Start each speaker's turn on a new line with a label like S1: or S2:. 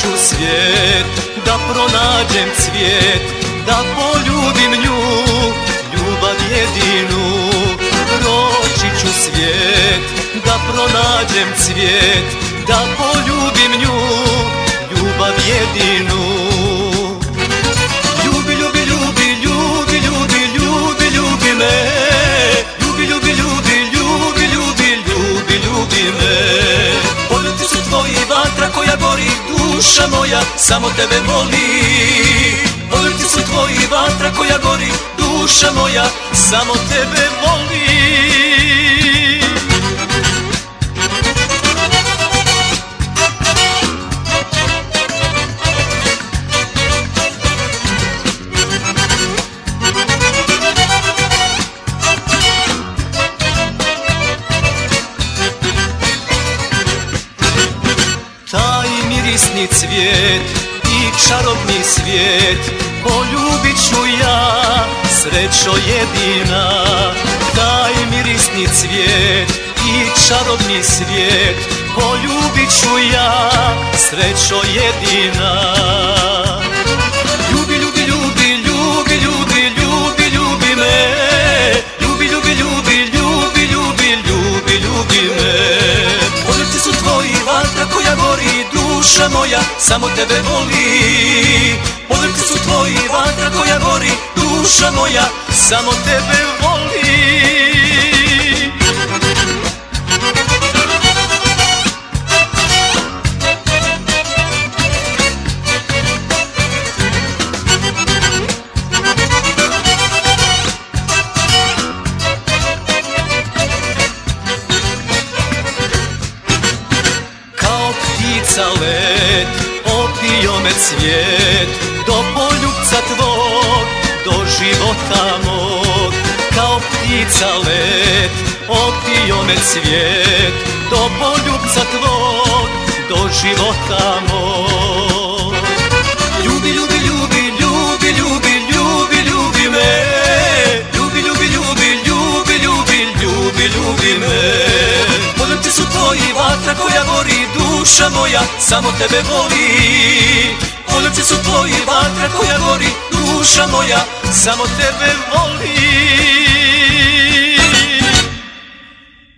S1: ću svijet Da pronađem cvijet Da poljubim nju Ljubav jedinu. Proći ću svijet Da pronađem cvijet Da poljubim nju Ljubav jedinu duša moja Samo tebe voli Poljubci su tvoji vatra koja gori duša moja Samo tebe voli Taj mirisni cvijet i čarobni svijet. Poljubit ću ja, srećo jedina. Taj mirisni cvijet i čarobni svijet. Poljubit ću ja, srećo jedina duša moja Samo tebe voli. Poljubci su tvoji vatra koja gori. Duša moja Samo tebe voli ptica let, opio me cvijet Do poljubca tvog, do života mog. Kao ptica let, opio me cvijet Do poljubca tvog, do života mog. Ljubi, ljubi, ljubi, ljubi, ljubi, ljubi, ljubi me. Ljubi, ljubi, ljubi, ljubi, ljubi, ljubi, ljubi me. Poljubci su tvoji vatra koja gori duša moja Samo tebe voli Poljubci su tvoji vatra koja gori. Duša moja Samo tebe voli